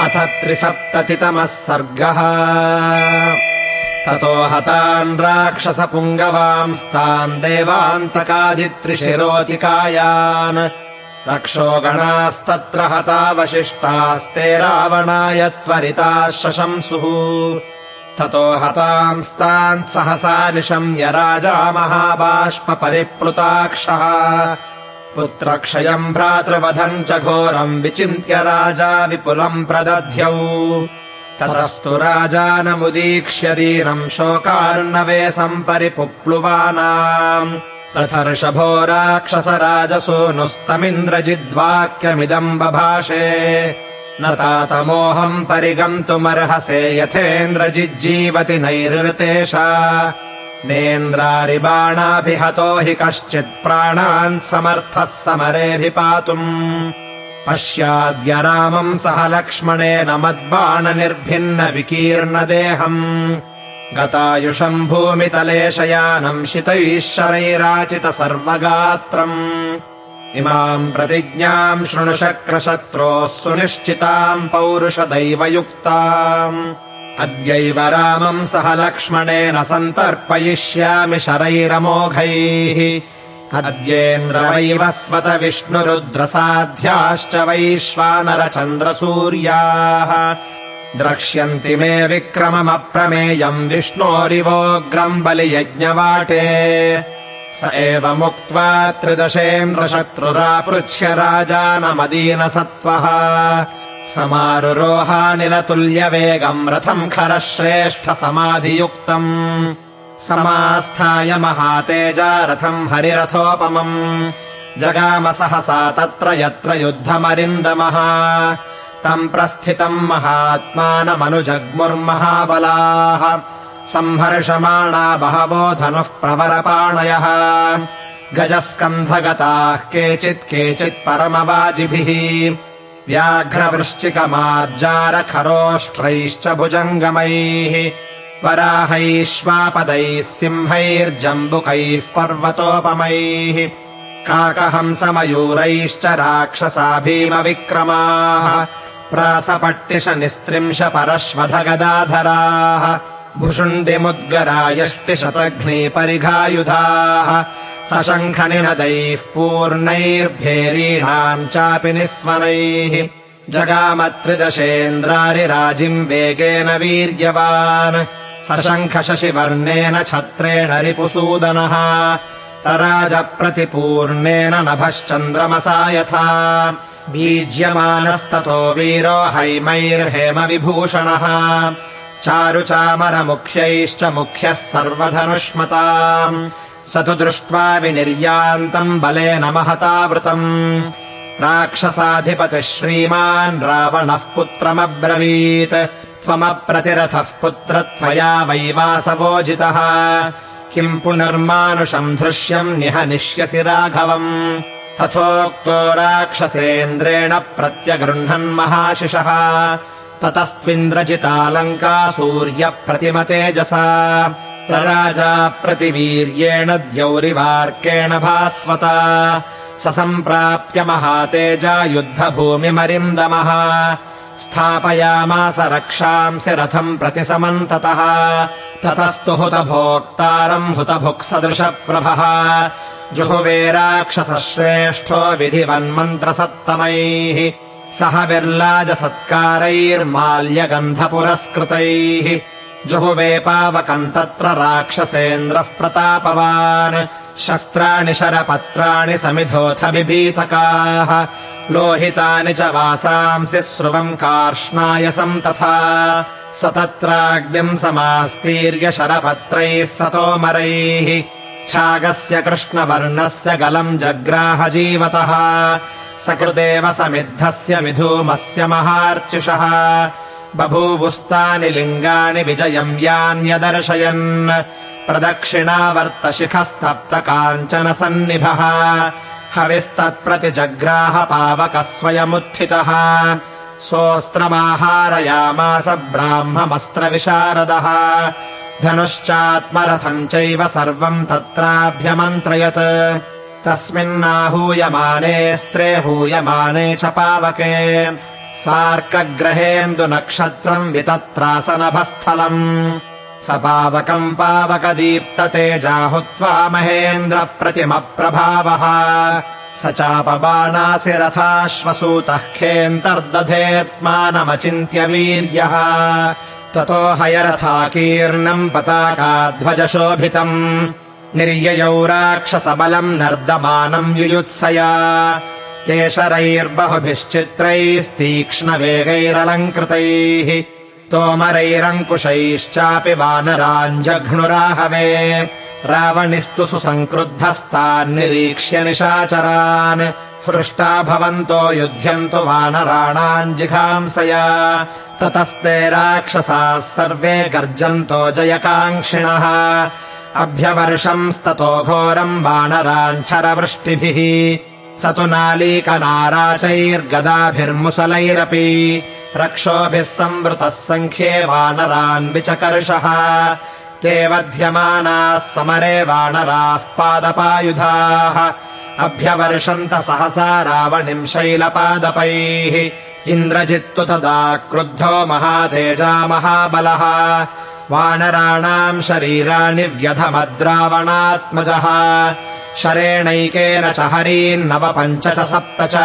अथ त्रिसप्ततितमः सर्गः। ततो हतान् राक्षसपुङ्गवांस्तान् देवान्तकादित्रिशिरोतिकायान्। रक्षो गणास्तत्र हतावशिष्टास्ते रावणाय त्वरिताः शशंसुः। ततो हतांस्तान् सहसा निशम्य राजा महाबाष्परिप्लुताक्षः पुत्रक्षयम् भ्रातृवधम् च घोरम् विचिन्त्य राजा विपुलम् प्रदध्यौ। ततस्तु राजानमुदीक्ष्य दीनम् शोकार्णवे सम्परिपुप्लुवानाम्। रथर्षभो राक्षसराजसूनुस्तमिन्द्रजिद्वाक्यमिदम् बभाषे न तातमोऽहम् परिगन्तुमर्हसे यथेन्द्रजिज्जीवति नैरृतेषा नेन्द्रारिबाणाभिहतो हि कश्चित् प्राणान् समर्थः समरेऽभिपातुम्। पश्याद्य रामम् सह लक्ष्मणेन मद्बाणनिर्भिन्न विकीर्णदेहम्। गतायुषम् भूमितले शयानम् शितैः शरैराचित सर्वगात्रम्। इमाम् प्रतिज्ञाम् शृणुशक्रशत्रोः सुनिश्चिताम् पौरुषदैवयुक्ताम् अद्यैव रामम् सह लक्ष्मणेन सन्तर्पयिष्यामि शरैरमोघैः। अद्येन्द्रवैव स्वत विष्णुरुद्रसाध्याश्च वैश्वानरचन्द्रसूर्याः। द्रक्ष्यन्ति मे विक्रममप्रमेयम् विष्णोरिवोग्रम् बलियज्ञवाटे। स एवमुक्त्वा त्रिदशेन्द्रशत्रुरापृच्छ्य राजानमदीनसत्त्वः समारुरोहानिलतुल्यवेगम् रथम् खरः श्रेष्ठसमाधियुक्तम् समास्थाय महातेजा रथम् हरिरथोपमम्। जगाम सहसा तत्र यत्र युद्धमरिन्दमः। तम् प्रस्थितम् महात्मानमनुजग्मुर्महाबलाः। सम्हर्षमाणा बहवो धनुः प्रवरपाणयः। गजस्कन्धगताः केचित् केचित् परमवाजिभिः व्याघ्रवृश्चिकमार्जारखरोष्ट्रैश्च भुजङ्गमैः वराहैश्वापदैः सिंहैर्जम्बुकैः पर्वतोपमैः काकहंसमयूरैश्च राक्षसा भीमविक्रमाः प्रासपट्टिशनिस्त्रिंश परश्वधगदाधराः भुषुण्डिमुद्गरायष्टिशतघ्नीपरिघायुधाः सशङ्खनिनदैः पूर्णैर्भेरीणाम् चापि निःस्वनैः। जगामत्रिदशेन्द्रारिराजिम् वेगेन वीर्यवान्। सशङ्खशशिवर्णेन छत्रेण रिपुसूदनः। राजप्रतिपूर्णेन नभश्चन्द्रमसा यथा। बीज्यमानस्ततो वीरो हैमैर्हेमविभूषणः। चारुचामरमुख्यैश्च मुख्यः सर्वधनुष्मताम् स तु दृष्ट्वा विनिर्यान्तम् बलेन महतावृतम्। राक्षसाधिपतिः श्रीमान् रावणः पुत्रमब्रवीत्। त्वमप्रतिरथः पुत्र त्वया वैवासवोजितः किम् पुनर्मानुषम् दृश्यम् निहनिष्यसि राघवम्। तथोक्तो राक्षसेन्द्रेण प्रत्यगृह्णन् महाशिषः। ततस्त्विन्द्रजितालङ्का सूर्यप्रतिमतेजसा प्रराजा प्रतिवीर्येण द्यौरिवार्केण भास्वता। स सम्प्राप्य महातेजा युद्धभूमिमरिन्दमः। स्थापयामास रक्षांसि रथम् प्रति समन्ततः ततस्तु हुतभोक्तारम् हुतभुक्सदृशप्रभः। जुहुवे राक्षसश्रेष्ठो विधिवन्मन्त्रसत्तमैः। सह विर्लाजसत्कारैर्माल्यगन्धपुरस्कृतैः जुहुवे पावकम् तत्र राक्षसेन्द्रः प्रतापवान्। शस्त्राणि शरपत्राणि समिधोऽथ बिभीतकाः लोहितानि च वासांसि स्रुवम् कार्ष्णायसम् तथा। स तत्राग्निम् समास्तीर्य शरपत्रैः सतोमरैः। छागस्य कृष्णवर्णस्य गलम् जग्राह जीवतः। सकृदेव समिद्धस्य विधूमस्य महार्चिषः बभूवुस्तानि लिङ्गानि विजयम् यान्यदर्शयन्। प्रदक्षिणावर्तशिखस्तप्त काञ्चन सन्निभः हविस्तत्प्रतिजग्राह पावकः स्वयमुत्थितः। सोऽस्त्रमाहारयामास ब्राह्ममस्त्रविशारदः। धनुश्चात्मरथम् चैव सर्वम् तत्राभ्यमन्त्रयत्। तस्मिन्नाहूयमानेऽस्त्रे हूयमाने च पावके सार्कग्रहेन्दुनक्षत्रम् वितत्रासनभस्थलम्। स पावकम् पावकदीप्ततेजाहुत्वा महेन्द्रप्रतिमप्रभावः। स चापबाणासि रथाश्वसूतः खेऽन्तर्दधेत्मानमचिन्त्य वीर्यः ततो हयरथाकीर्णम् पताकाध्वजशोभितम्। निर्ययौ राक्षसबलम् नर्दमानम् युयुत्सया केशरैर्बहुभिश्चित्रैस्तीक्ष्णवेगैरलङ्कृतैः तोमरैरङ्कुशैश्चापि वानराञ्जघ्नुराहवे रावणिस्तु सुसङ्क्रुद्धस्तान्निरीक्ष्य निशाचरान् हृष्टा भवन्तो युध्यन्तु वानराणाम् जिघांसया ततस्ते राक्षसाः सर्वे गर्जन्तो जयकाङ्क्षिणः अभ्यवर्षंस्ततो घोरम् वानराञ्छरवृष्टिभिः स तु नालीकनाराचैर्गदाभिर्मुसलैरपि रक्षोभिः संवृतः सङ्ख्ये वानरान् विचकर्षः ते वध्यमानाः समरे वानराः पादपायुधाः अभ्यवर्षन्त सहसा रावणिम् शैलपादपैः इन्द्रजित्तु तदा क्रुद्धो महातेजा महाबलः वानराणाम् शरीराणि व्यधमद्रावणात्मजः शरेणैकेन च हरीन्नव पञ्च च सप्त च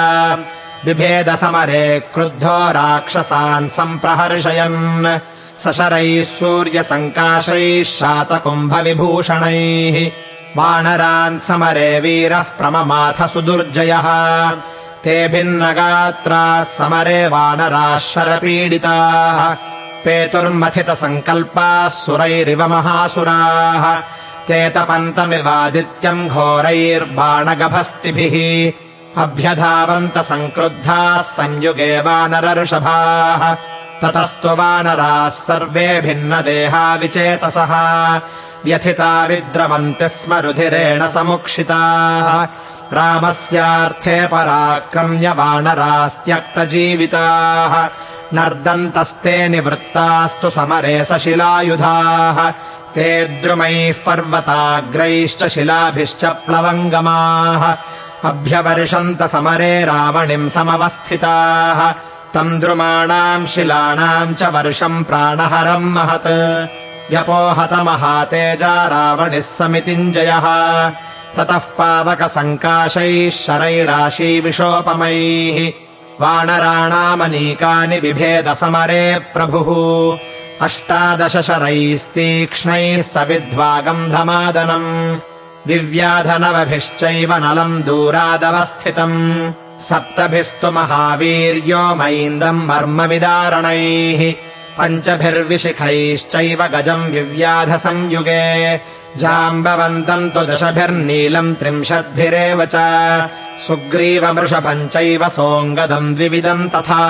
बिभेदसमरे क्रुद्धो राक्षसान् सम्प्रहर्षयन्। सशरैः सूर्यसङ्काशैः शातकुम्भविभूषणैः। वानरान् समरे वीरः प्रममाथ सुदुर्जयः। ते भिन्नगात्राः समरे वानराः शरपीडिताः। पेतुर्मथितसङ्कल्पाः सुरैरिव महासुराः ते तपन्तमिवादित्यम् घोरैर्बाणगभस्तिभिः। अभ्यधावन्त सङ्क्रुद्धाः संयुगे वानरऋषभाः ततस्तु वानराः सर्वे भिन्नदेहा विचेतसः। व्यथिता विद्रवन्ति स्म रुधिरेण समुक्षिताः। रामस्यार्थे पराक्रम्य वानरास्त्यक्तजीविताः। नर्दन्तस्ते निवृत्तास्तु समरे सशिलायुधाः ते द्रुमैः पर्वताग्रैश्च शिलाभिश्च प्लवङ्गमाः। अभ्यवर्षन्त समरे रावणिम् समवस्थिताः। तम् द्रुमाणाम् शिलानाम् च वर्षम् प्राणहरम् महत्। व्यपोहतमहातेजा रावणिः समितिञ्जयः। ततः पावकसङ्काशैः शरैराशीविषोपमैः वानराणामनीकानि बिभेदसमरे प्रभुः अष्टादश शरैस्तीक्ष्णैः स विद्वागन्धमादनम् विव्याधनवभिश्चैव नलम् दूरादवस्थितम् सप्तभिस्तु महावीर्यो मैन्दम् मर्मविदारणैः पञ्चभिर्विशिखैश्चैव गजम् विव्याधसंयुगे जाम्बवन्तम् तु दशभिर्नीलम् त्रिंशद्भिरेव च सुग्रीवमृषभम् चैव सोऽङ्गदम् द्विविदम् तथा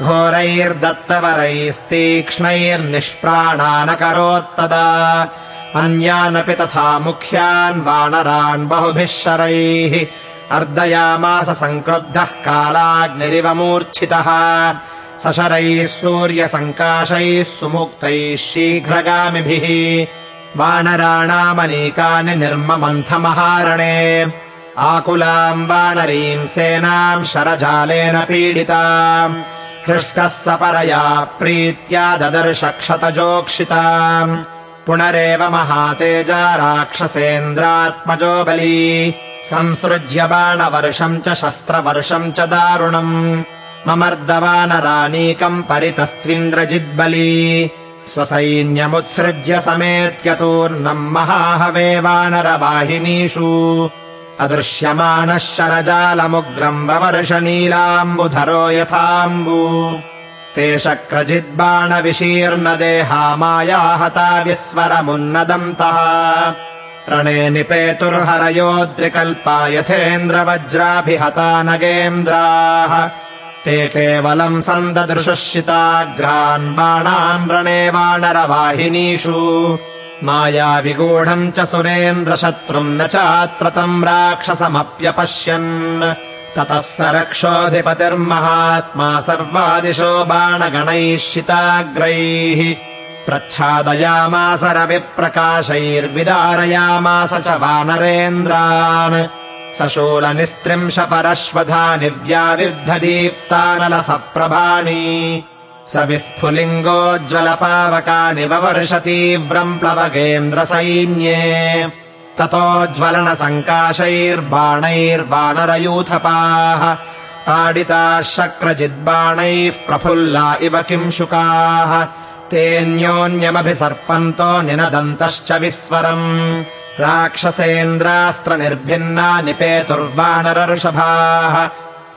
घोरैर्दत्तवरैस्तीक्ष्णैर्निष्प्राणानकरोत्तदा। अन्यानपि तथा मुख्यान् वानरान् बहुभिः शरैः अर्दयामास सङ्क्रुद्धः कालाग्निरिव मूर्च्छितः सशरैः सूर्यसङ्काशैः सुमुक्तैः शीघ्रगामिभिः। वानराणामनीकानि निर्ममन्थमहारणे। आकुलाम् वानरीम् सेनाम् शरजालेन पीडिताम् हृष्टः स परया प्रीत्या ददर्श क्षतजोक्षिताम् पुनरेव महातेजा राक्षसेन्द्रात्मजो बली। संसृज्य बाणवर्षम् च शस्त्रवर्षम् च दारुणम् ममर्दवानरानीकम् परितस्त्विन्द्रजिद्बली। स्वसैन्यमुत्सृज्य समेत्यतूर्णम् महाहवे वानरवाहिनीषु अदृश्यमानः शरजालमुग्रम् ववर्षनीलाम्बुधरो यथाम्बु। ते शक्रजिद्बाणविशीर्णदेहा मायाहता विस्वरमुन्नदन्तः। रणे निपेतुर्हरयोद्रिकल्पा यथेन्द्रवज्राभिहता नगेन्द्राः। ते केवलम् सन्ददृशुशिताग्रान् बाणान् रणे वानरवाहिनीषु मायाविगूढम् च सुरेन्द्रशत्रुम् न चात्र तम् राक्षसमप्यपश्यन्। ततः स रक्षोऽधिपतिर्महात्मा सर्वादिशो बाणगणैः शिताग्रैः। प्रच्छादयामास रविप्रकाशैर्विदारयामास च वानरेन्द्रान्। सशूलनिस्त्रिंश व्याविर्धदीप्तानलसप्रभाणि स विस्फुलिङ्गोज्ज्वलपावकानि ववर्ष तीव्रम् प्लवगेन्द्रसैन्ये। ततोज्ज्वलनसङ्काशैर्बाणैर्वानरयूथपाः ताडिताः शक्रजिद्बाणैः प्रफुल्ला इव किंशुकाः तेऽन्योन्यमभिसर्पन्तो निनदन्तश्च विस्वरम्। राक्षसेन्द्रास्त्रनिर्भिन्ना निपेतुर्वानरर्षभाः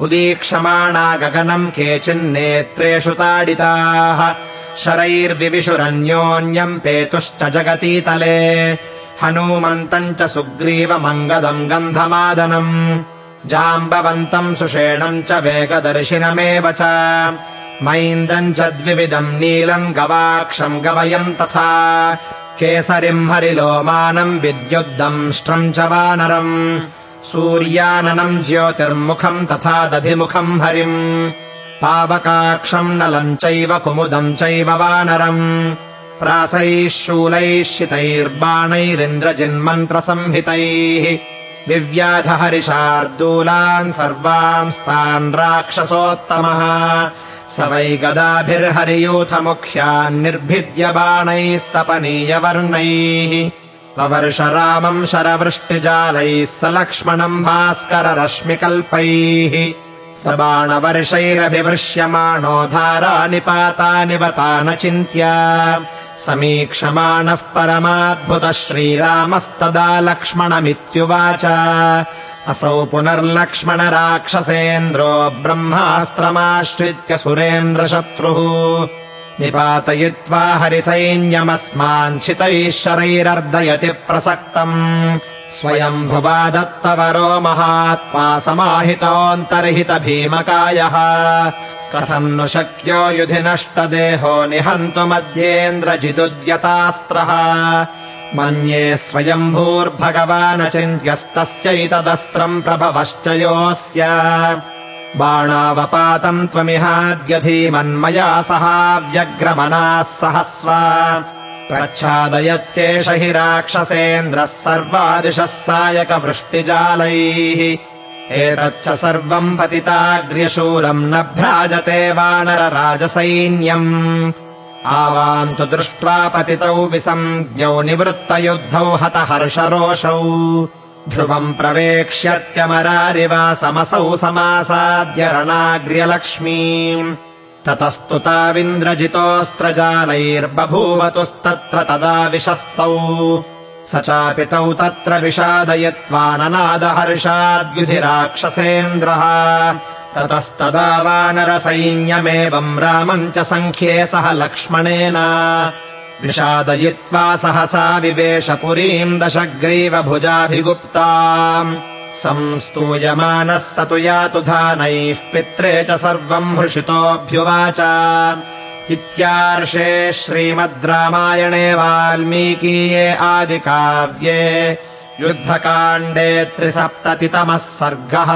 उदीक्षमाणा गगनम् केचिन्नेत्रेषु ताडिताः। शरैर्विविशुरन्योन्यम् पेतुश्च जगतीतले। हनूमन्तम् च सुग्रीवमङ्गदम् गन्धमादनम् जाम्बवन्तम् सुषेणम् च वेगदर्शिनमेव च। मैन्दम् च द्विविधम् नीलम् गवाक्षम् गवयम् तथा। केसरिम् हरिलोमानम् विद्युद्दंष्ट्रम् च वानरम् सूर्याननम् ज्योतिर्मुखम् तथा दधिमुखम् हरिम्। पावकाक्षम् नलम् चैव कुमुदम् चैव वानरम्। प्रासैः शूलैः शितैर्बाणैरिन्द्रजिन्मन्त्रसंहितैः। विव्याधहरिशार्दूलान् सर्वांस्तान् राक्षसोत्तमः। स वै गदाभिर्हरियूथमुख्यान् निर्भिद्य बाणैस्तपनीयवर्णैः ववर्ष रामम् शरवृष्टिजालैः स लक्ष्मणम् भास्कररश्मिकल्पैः। स बाणवर्षैरभिवृश्यमाणो धारानिपातानि वतानचिन्त्य समीक्षमाणः परमाद्भुतः श्रीरामस्तदा लक्ष्मणमित्युवाच। असौ पुनर्लक्ष्मण राक्षसेन्द्रो ब्रह्मास्त्रमाश्रित्य सुरेन्द्रशत्रुः निपातयित्वा हरिसैन्यमस्माञ्छितैः शरैरर्दयति प्रसक्तम्। स्वयम्भुवा दत्तवरो महात्मा समाहितोऽन्तर्हित भीमकायः कथम् नु शक्यो युधि निहन्तु मध्येन्द्रजिदुद्यतास्त्रः मन्ये स्वयम्भूर्भगवानचिन्त्यस्तस्यैतदस्त्रम् प्रभवश्च योऽस्य बाणावपातम् त्वमिहाद्य धीमन्मया सह व्यग्रमनाः सहस्व। प्रच्छादयत्येष हि राक्षसेन्द्रः सर्वादिशः सायकवृष्टिजालैः। एतच्च सर्वम् पतिताग्र्यशूरम् न भ्राजते वानरराजसैन्यम्। आवान्तु दृष्ट्वा पतितौ विसञ्ज्ञौ निवृत्तयुद्धौ हतहर्षरोषौ ध्रुवम् प्रवेक्ष्यत्यमरारिवासमसौ समासाद्य रणाग्र्यलक्ष्मीम् ततस्तु ताविन्द्रजितोऽस्त्रजालैर्बभूवतुस्तत्र तदा विशस्तौ स चापि तौ तत्र विषादयित्वा ननादहर्षाद्युधिराक्षसेन्द्रः ततस्तदा वानरसैन्यमेवम् रामम् च सङ्ख्ये सह लक्ष्मणेन विषादयित्वा सहसा विवेश पुरीम् दशग्रीवभुजाभिगुप्ताम् संस्तूयमानः स तु यातु धानैः पित्रे च सर्वम् हृषितोऽभ्युवाच। इत्यार्षे श्रीमद् रामायणे वाल्मीकीये आदिकाव्ये युद्धकाण्डे त्रिसप्ततितमः सर्गः